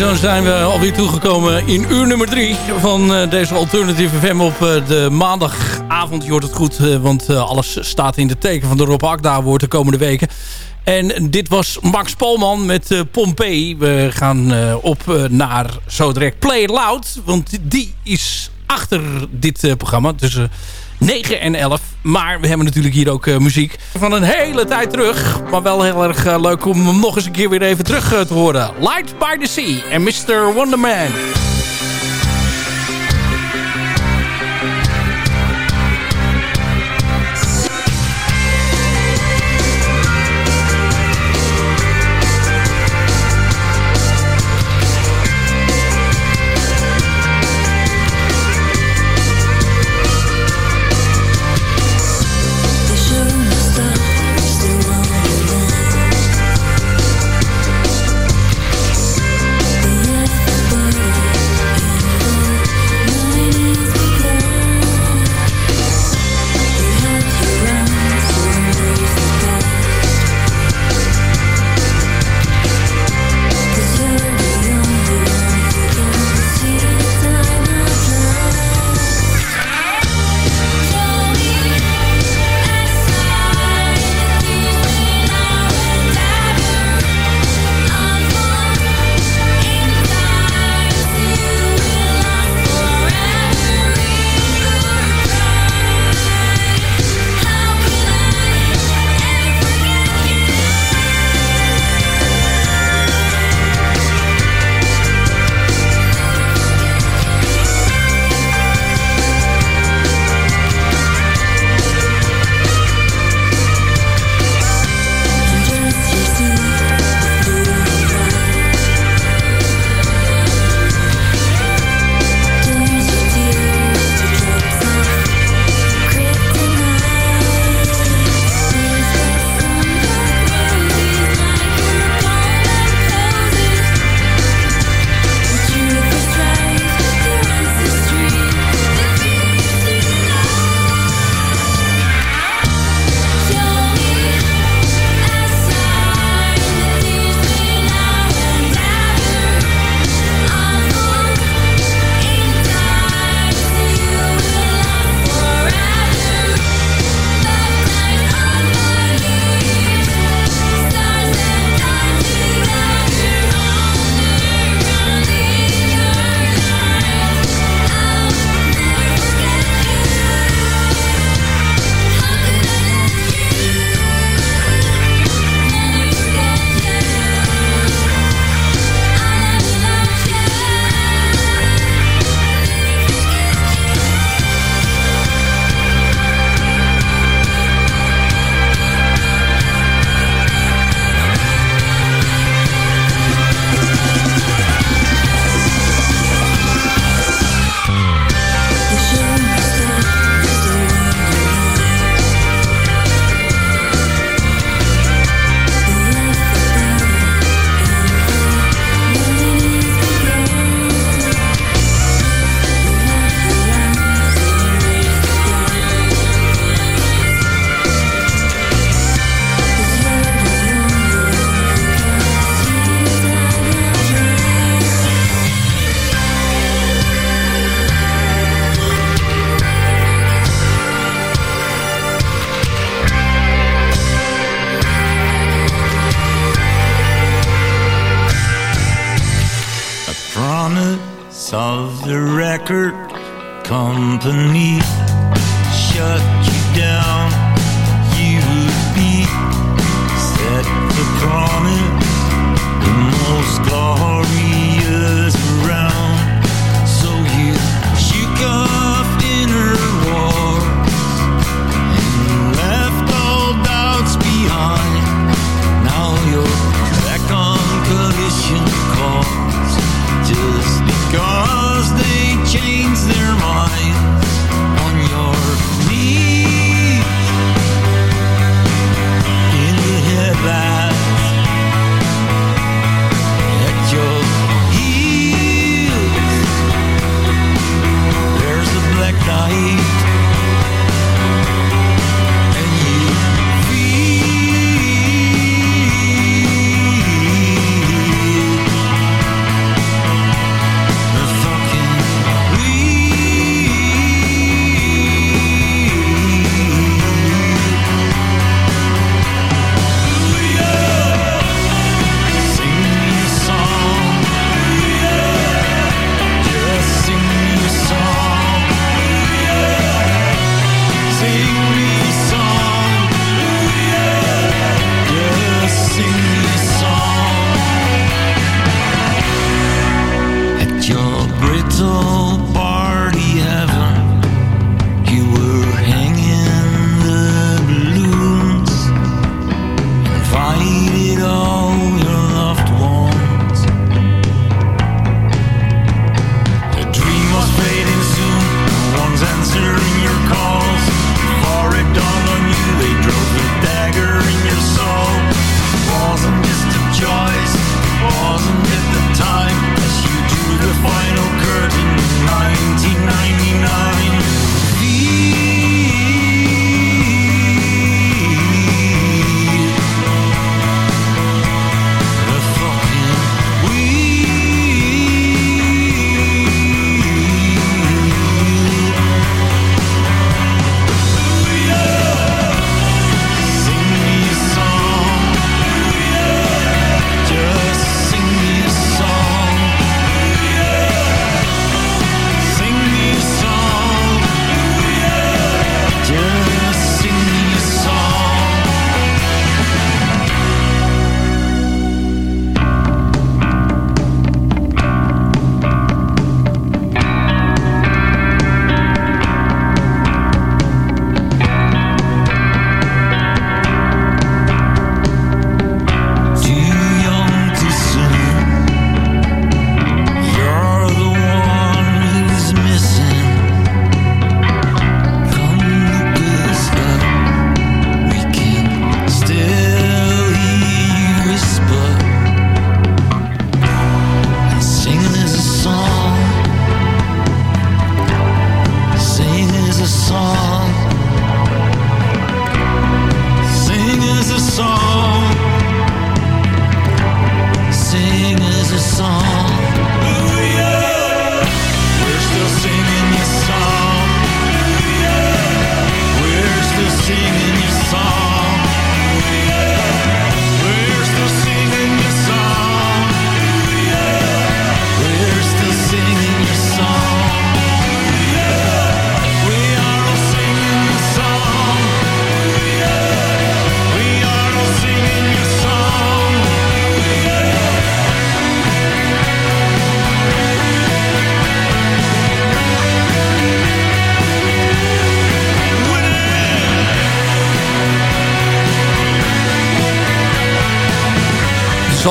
Dan zijn we alweer toegekomen in uur nummer 3 van uh, deze Alternative FM op uh, de maandagavond. Je hoort het goed, uh, want alles staat in de teken van de Rob Akda woord de komende weken. En dit was Max Polman met Pompey. We gaan op naar zo direct Play Loud, want die is achter dit programma. Dus 9 en 11. Maar we hebben natuurlijk hier ook uh, muziek van een hele tijd terug. Maar wel heel erg uh, leuk om hem nog eens een keer weer even terug uh, te horen. Light by the Sea en Mr. Wonderman.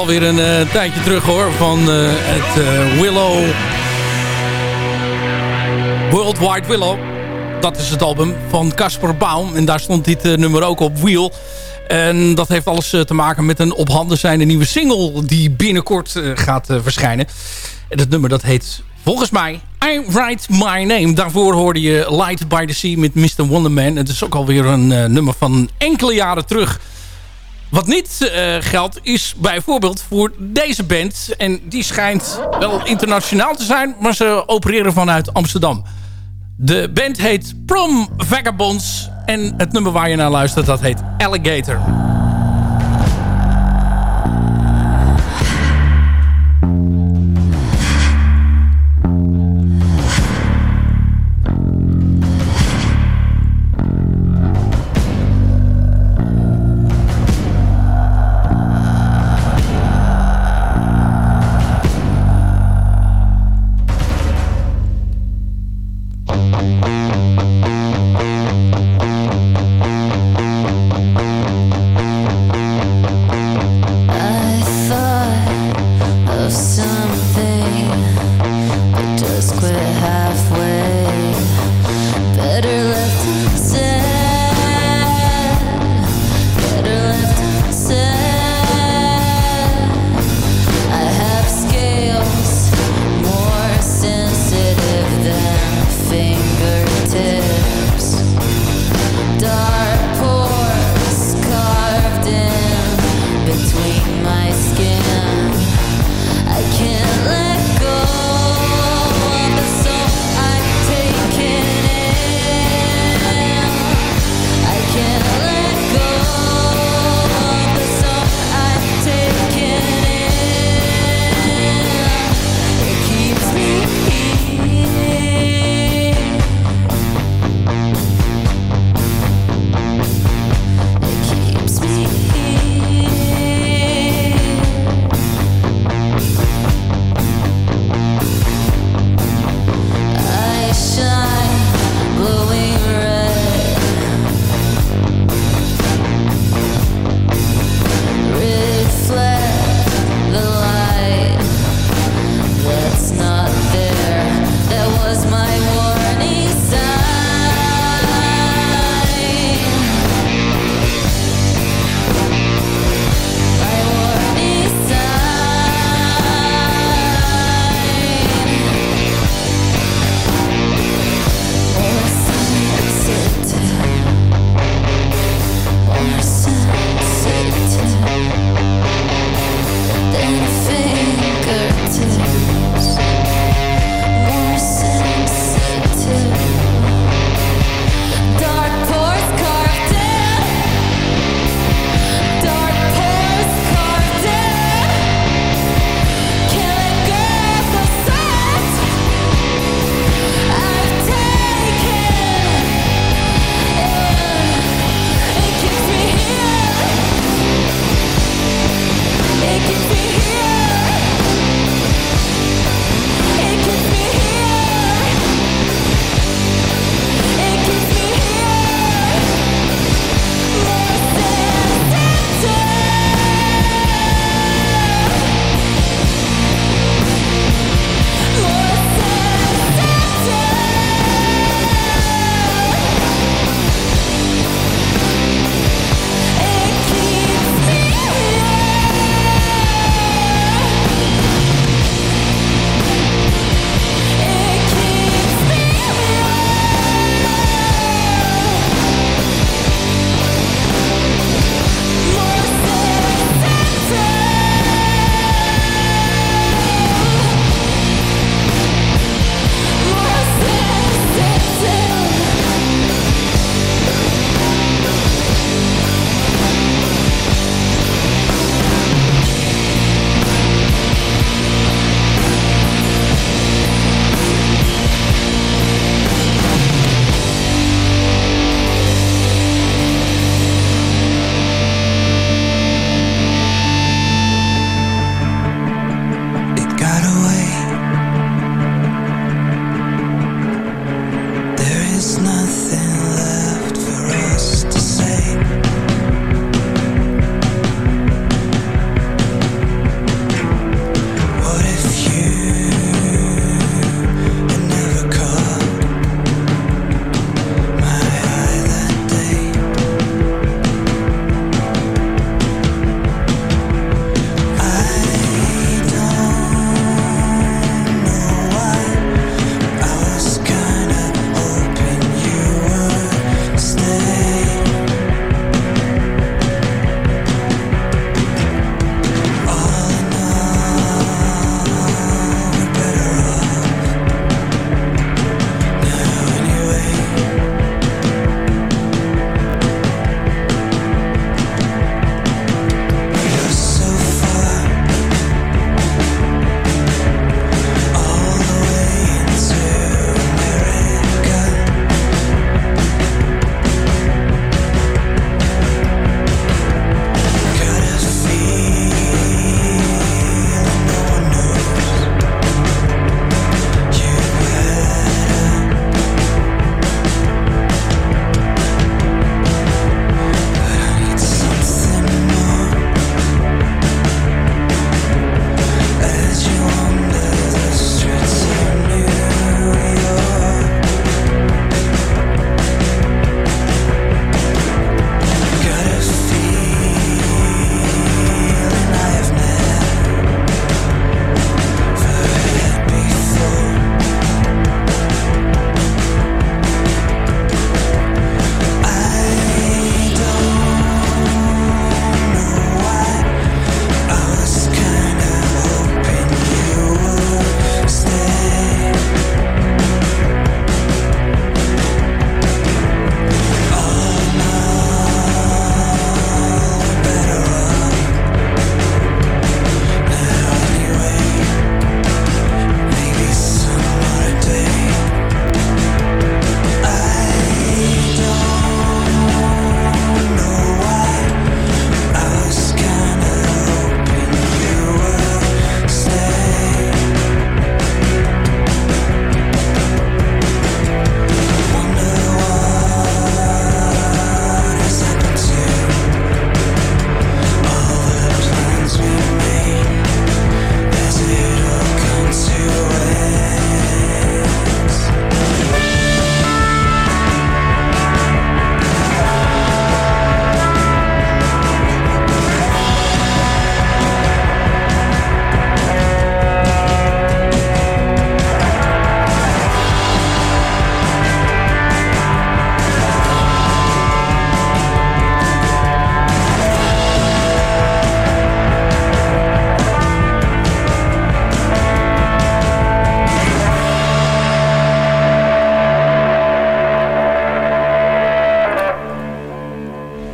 Alweer een uh, tijdje terug hoor. Van uh, het uh, Willow... World Wide Willow. Dat is het album van Casper Baum. En daar stond dit nummer ook op, Wheel. En dat heeft alles te maken met een op handen zijnde nieuwe single... die binnenkort gaat verschijnen. En het nummer dat heet volgens mij I Write My Name. Daarvoor hoorde je Light by the Sea met Mr. Wonderman. Het is ook alweer een nummer van enkele jaren terug... Wat niet uh, geldt is bijvoorbeeld voor deze band. En die schijnt wel internationaal te zijn, maar ze opereren vanuit Amsterdam. De band heet Prom Vagabonds. En het nummer waar je naar luistert, dat heet Alligator.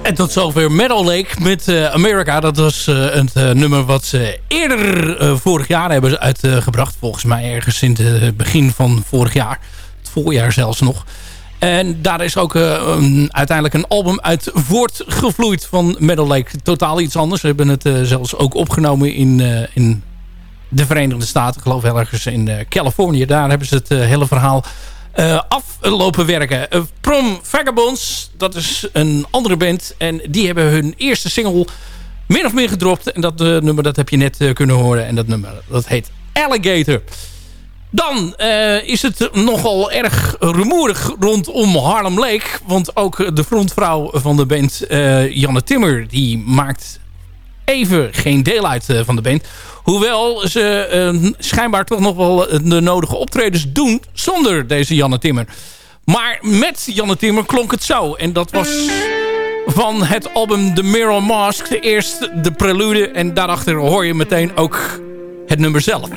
En tot zover Meadow Lake met uh, America. Dat was uh, het uh, nummer wat ze eerder vorig jaar hebben uitgebracht. Volgens mij ergens in het begin van vorig jaar. Het voorjaar zelfs nog. En daar is ook uiteindelijk een album uit voortgevloeid van Meadow Lake. Totaal iets anders. We hebben het zelfs ook opgenomen in, in de Verenigde Staten. Ik geloof ergens in Californië. Daar hebben ze het hele verhaal uh, aflopen werken. Uh, Prom Vagabonds, dat is een andere band. En die hebben hun eerste single min of meer gedropt. En dat uh, nummer dat heb je net kunnen horen. En dat nummer dat heet Alligator. Dan is het nogal erg rumoerig rondom Harlem Lake. Want ook de frontvrouw van de band, Janne Timmer... die maakt even geen deel uit van de band. Hoewel ze uh, schijnbaar toch nog wel de nodige optredens doen zonder deze Janne Timmer. Maar met Janne Timmer klonk het zo. En dat was van het album The Mirror Mask. Eerst de prelude en daarachter hoor je meteen ook het nummer zelf.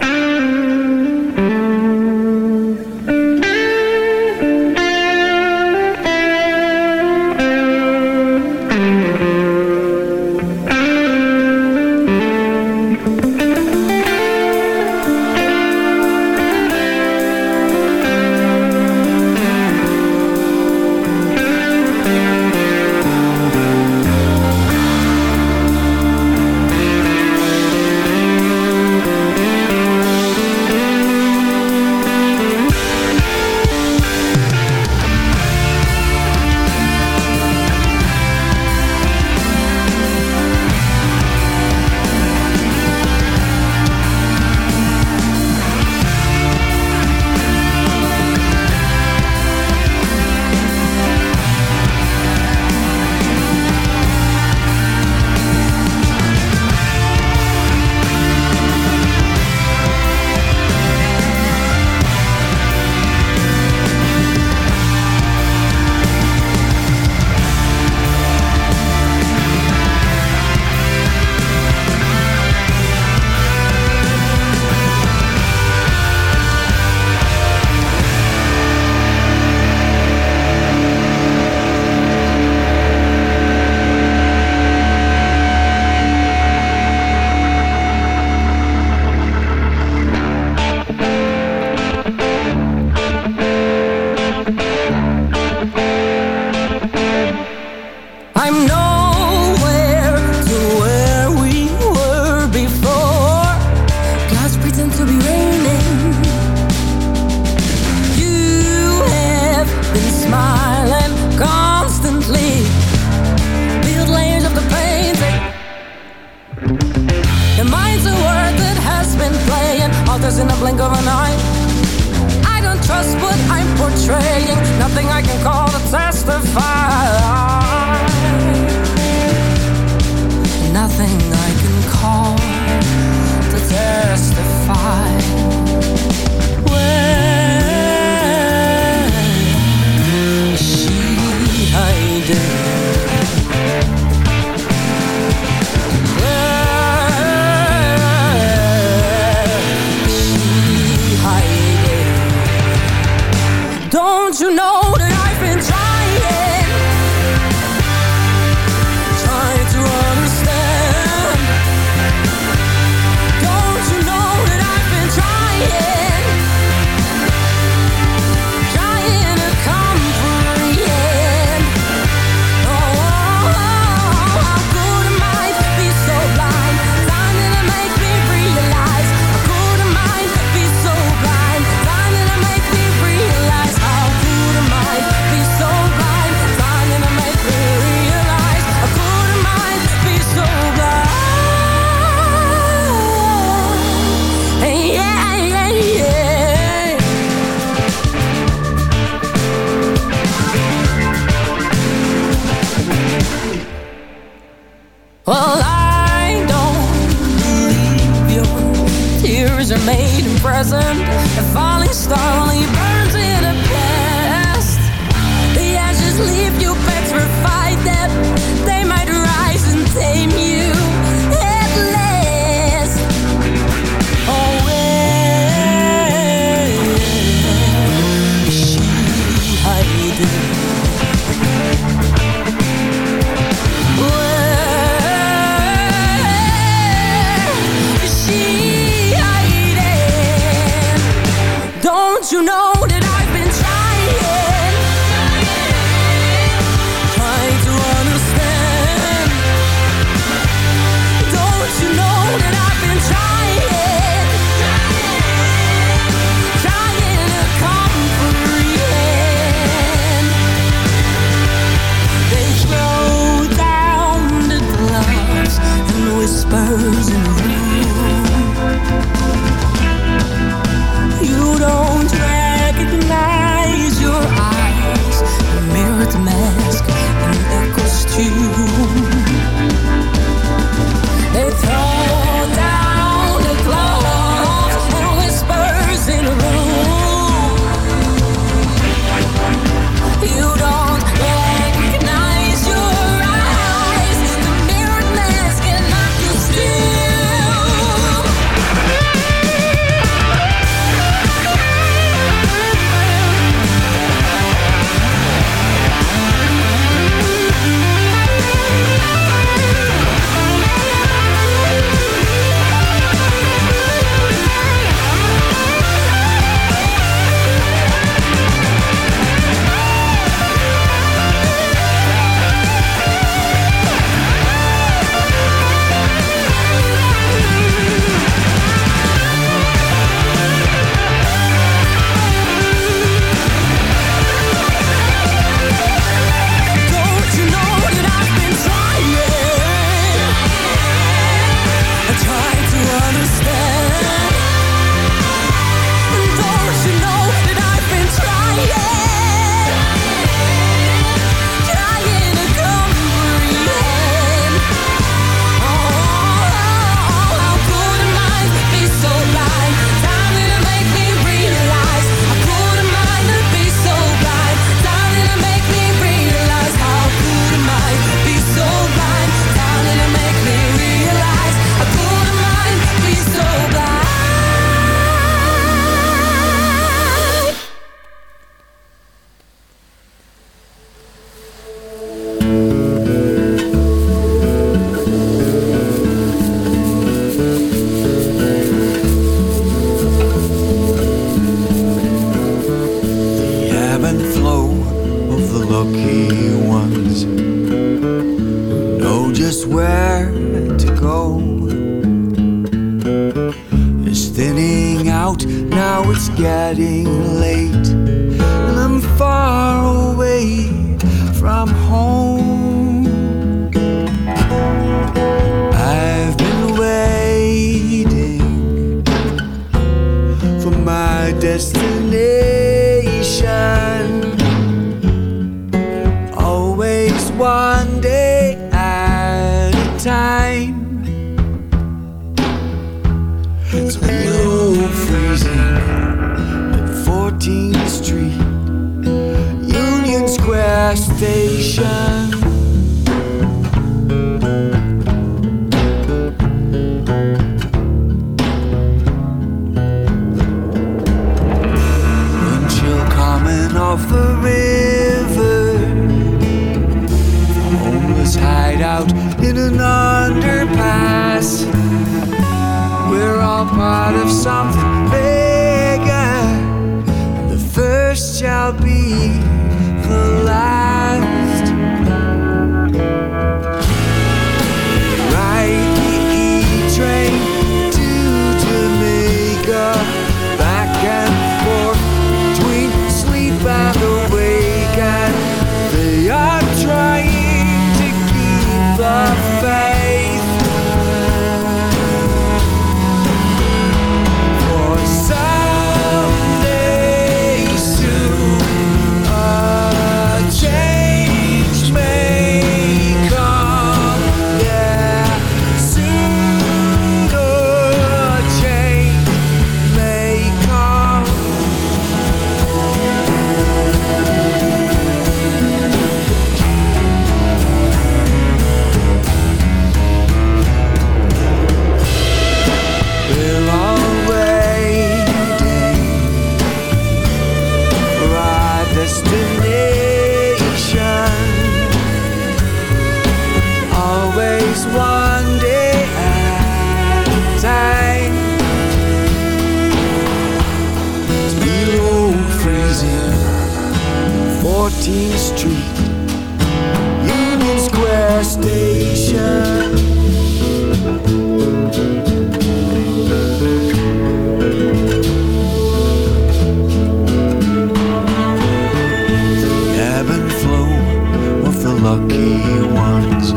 Lucky ones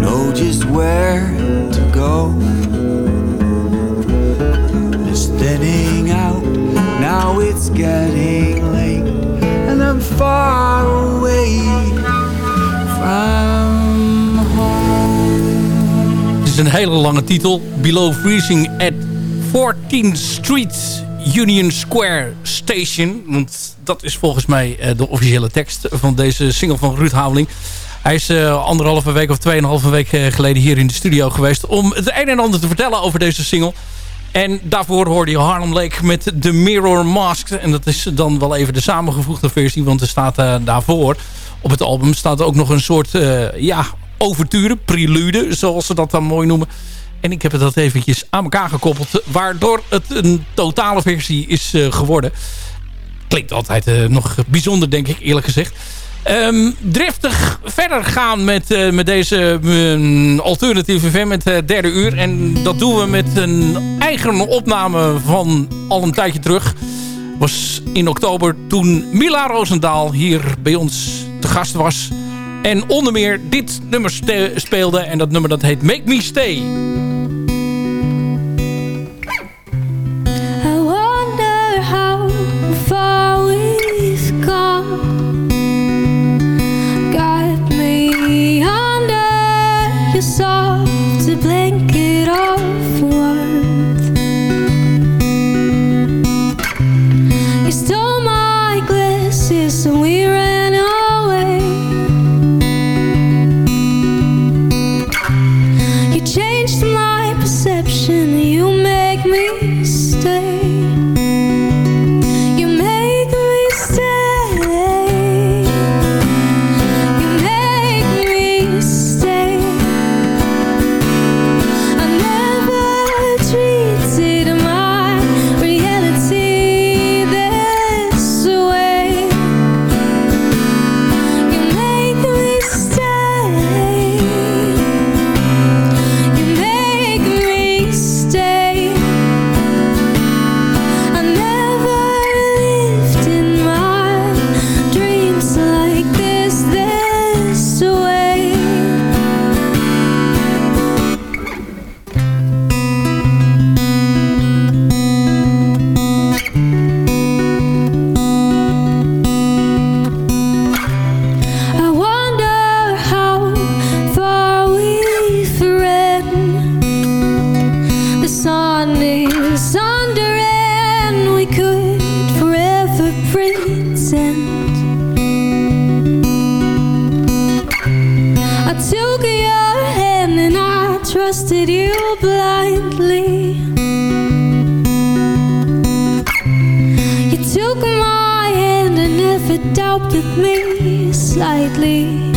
know just where to go. It's thinning out, now it's getting late, and I'm far away from home. Het is een hele lange titel. Below Freezing at 14th Street Union Square Station. Want dat is volgens mij eh, de officiële tekst van deze single van Ruud Haveling. Hij is eh, anderhalve week of tweeënhalve week eh, geleden hier in de studio geweest... om het een en ander te vertellen over deze single. En daarvoor hoorde je Harlem Lake met The Mirror Mask. En dat is dan wel even de samengevoegde versie. Want er staat daarvoor op het album staat ook nog een soort eh, ja, overture, prelude, zoals ze dat dan mooi noemen. En ik heb het dat eventjes aan elkaar gekoppeld, waardoor het een totale versie is geworden. Klinkt altijd eh, nog bijzonder, denk ik, eerlijk gezegd. Ehm, driftig verder gaan met, eh, met deze mm, alternatieve FM, met het derde uur. En dat doen we met een eigen opname van al een tijdje terug. Was in oktober toen Mila Roosendaal hier bij ons te gast was. En onder meer dit nummer speelde. En dat nummer dat heet Make Me Stay. looked at me slightly.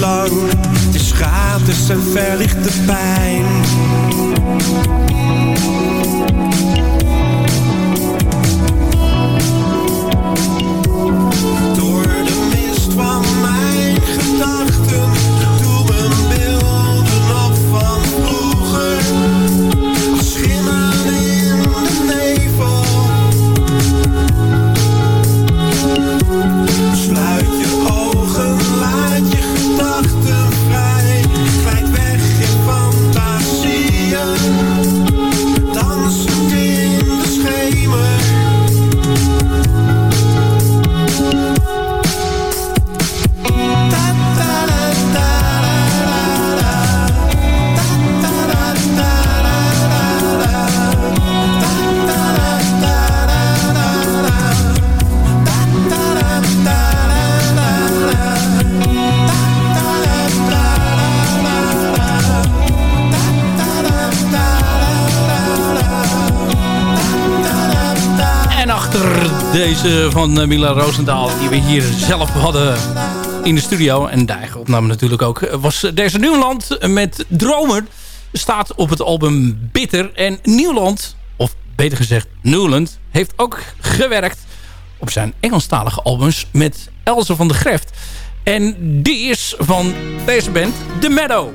Vrij, glijdt weg in fantasieën. van eh, Mila Roosendaal... die we hier zelf hadden in de studio. En de eigen opname natuurlijk ook. Eh, was deze Nieuwland met Dromer. Staat op het album Bitter. En Nieuwland, of beter gezegd Nieuwland heeft ook gewerkt op zijn Engelstalige albums... met Elze van de Greft. En die is van deze band The Meadow.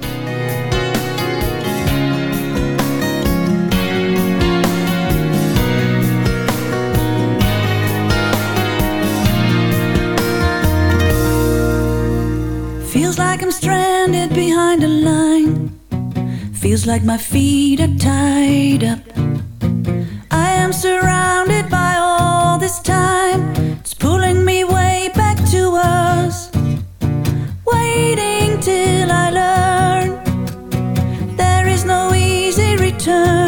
Feels like I'm stranded behind a line. Feels like my feet are tied up. I am surrounded by all this time. It's pulling me way back to us. Waiting till I learn there is no easy return.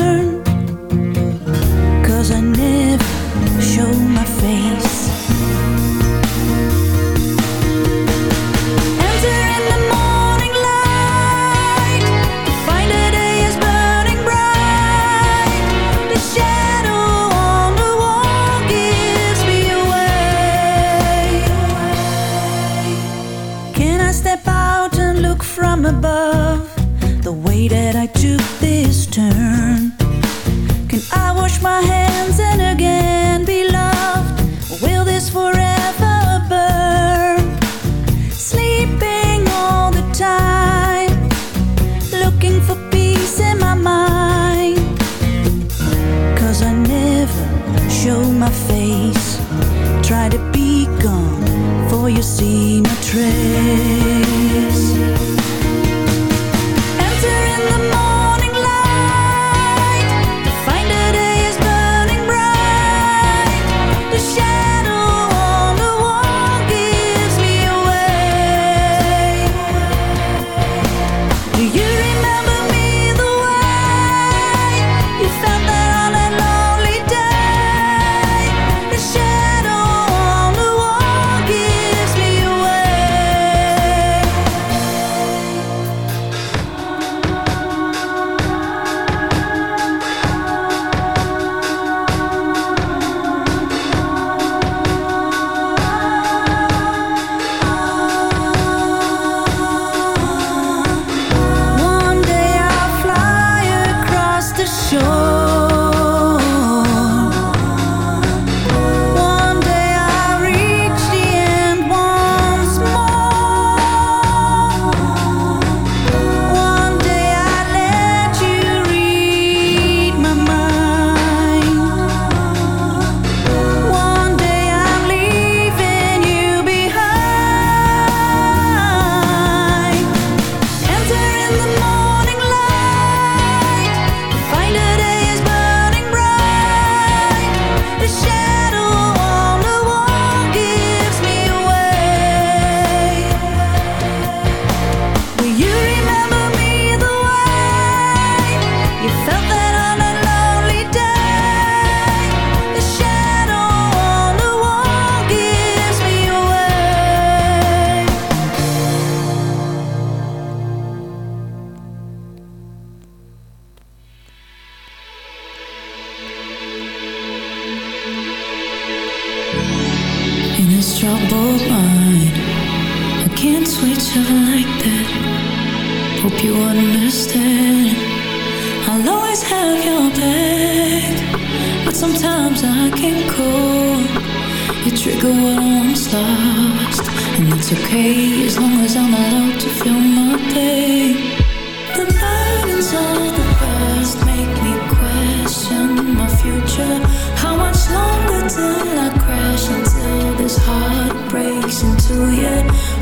you.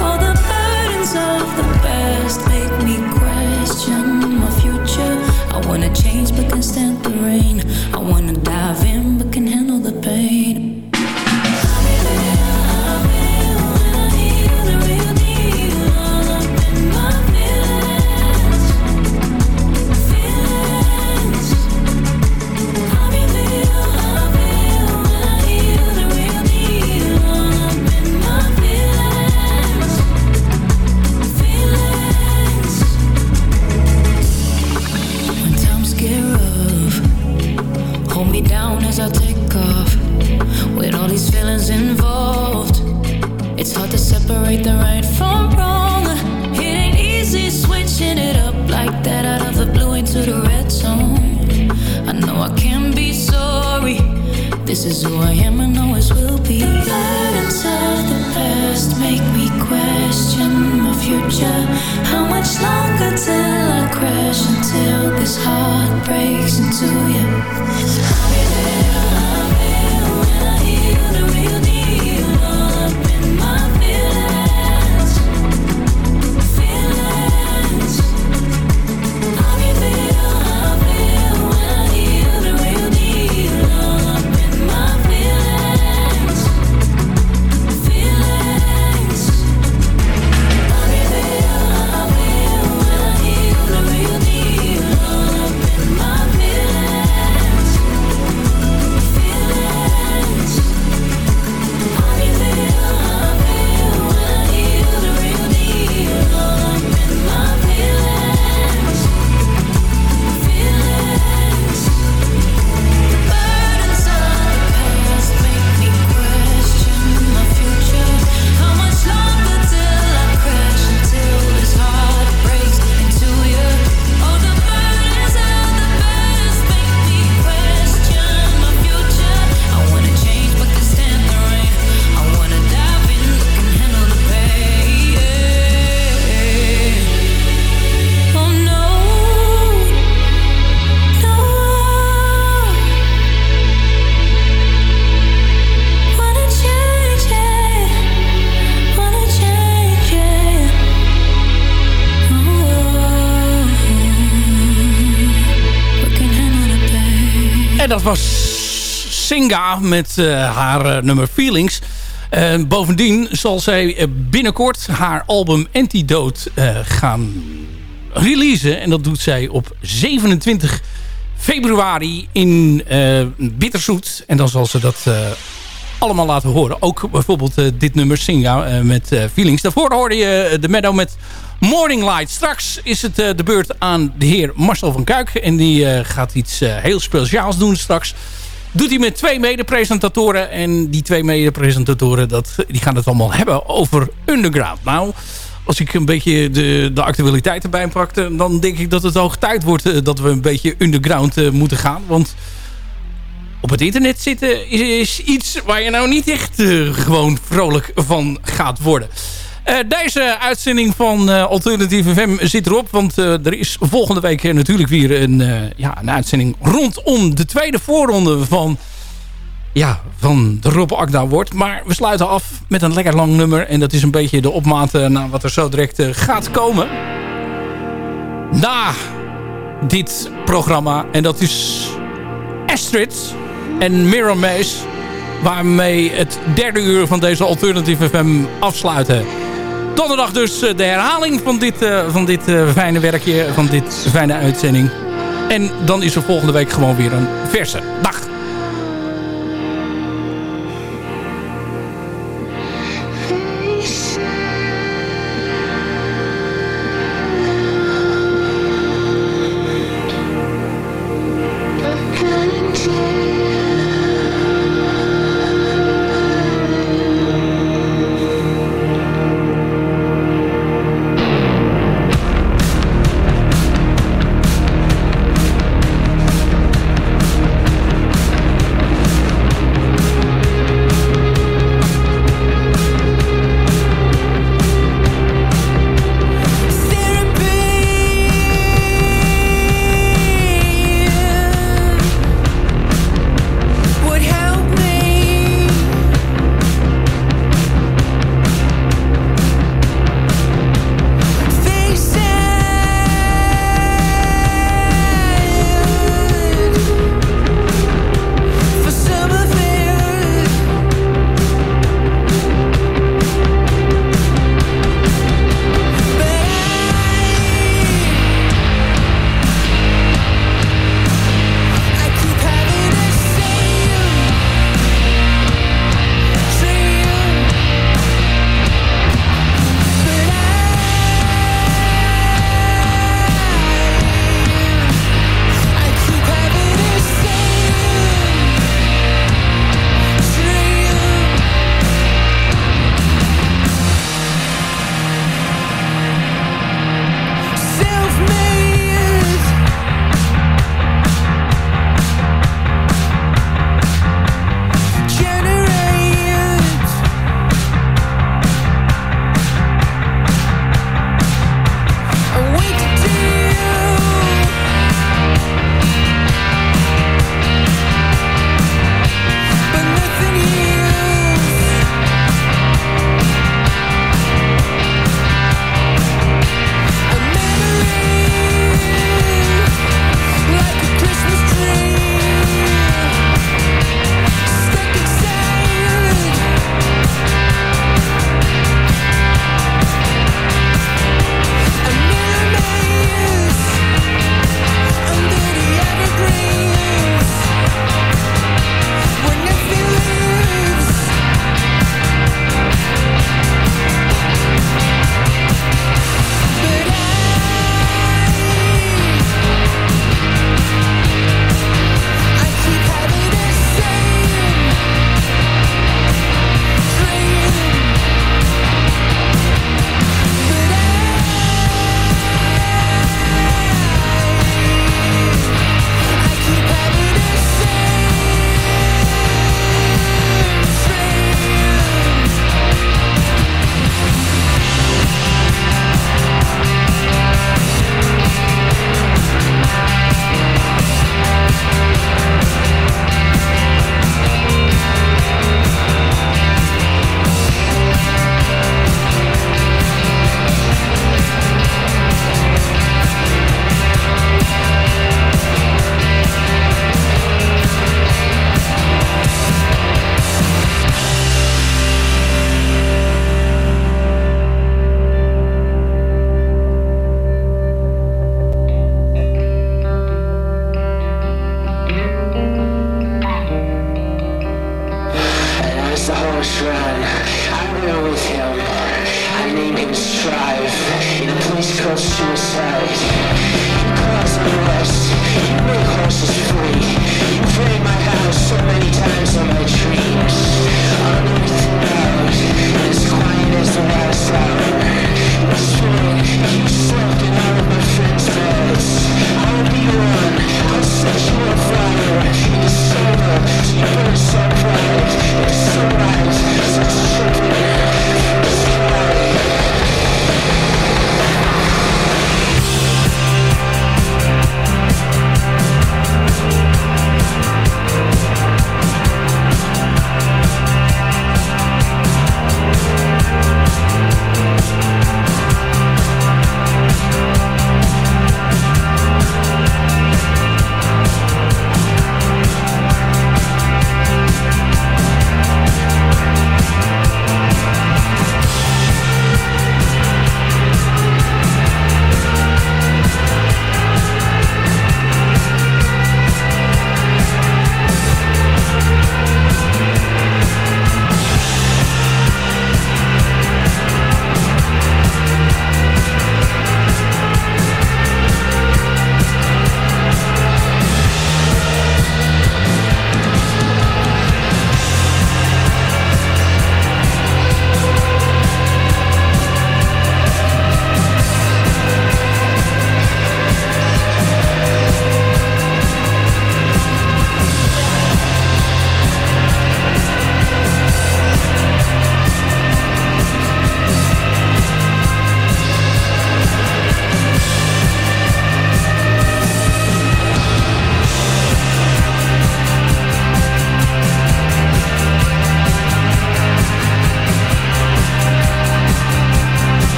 All the burdens of the Met eh, haar eh, nummer Feelings. Bovendien zal zij eh, binnenkort haar album Antidote gaan releasen. En dat doet zij op 27 februari in eh Bitterzoet. En dan zal ze dat allemaal laten horen. Ook bijvoorbeeld dit nummer Singa met Feelings. Daarvoor hoorde je de Meadow met Morning Light. Straks is het de beurt aan de heer Marcel van Kuik. En die gaat iets heel speciaals doen straks. Doet hij met twee mede-presentatoren. En die twee mede-presentatoren die gaan het allemaal hebben over Underground. Nou, als ik een beetje de, de actualiteit erbij pakte... dan denk ik dat het hoog tijd wordt eh, dat we een beetje underground eh, moeten gaan. Want op het internet zitten is, is iets waar je nou niet echt eh, gewoon vrolijk van gaat worden. Eh, deze uitzending van eh, Alternatieve FM zit erop. Want eh, er is volgende week natuurlijk weer een, ja, een uitzending rondom de tweede voorronde van, ja, van de Rob Akda Award. Maar we sluiten af met een lekker lang nummer. En dat is een beetje de opmaat naar wat er zo direct gaat komen. Na dit programma. En dat is Astrid en Mirror. Waarmee het derde uur van deze Alternative FM afsluiten. Donderdag dus eh, de herhaling van dit, eh, van dit eh, fijne werkje. Van dit fijne uitzending. En dan is er volgende week gewoon weer een verse. Dag!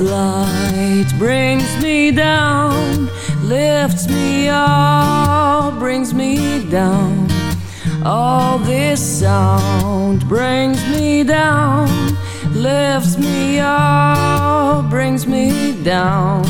Light brings me down, lifts me up, brings me down. All this sound brings me down, lifts me up, brings me down.